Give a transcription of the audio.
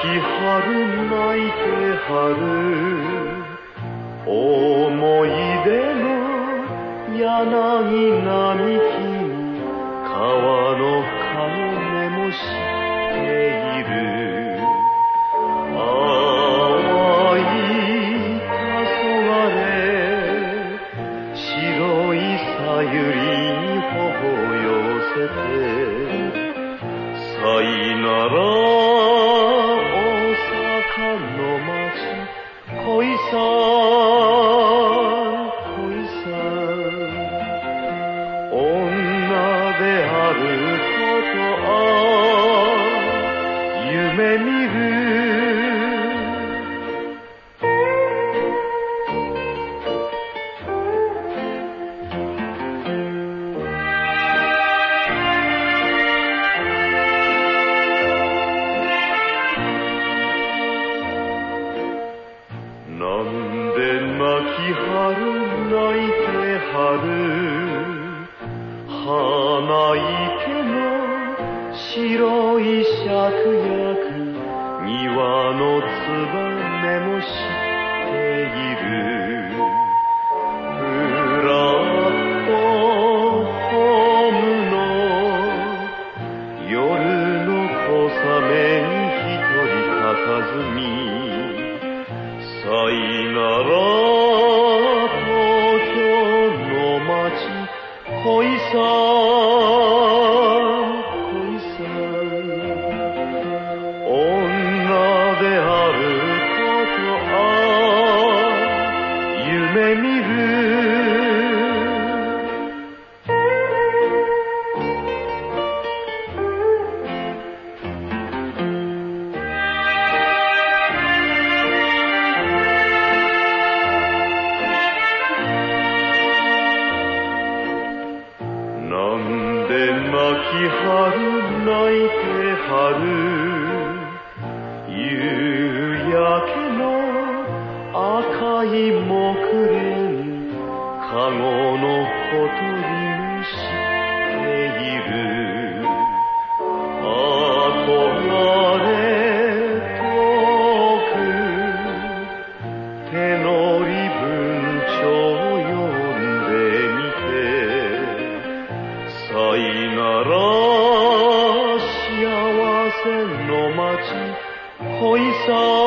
春泣いて春思い出の柳並木川の顔も知っている。淡い黄昏白いさゆりにほほよせてさいならの街恋さん恋さん女であること夢見白い芍薬庭の燕もしている。ふらっとホームの夜の小雨に一人佇み。さいならなんで泣きはる泣いてはる？夕焼けの赤い木蓮かごのほとりにしている。恋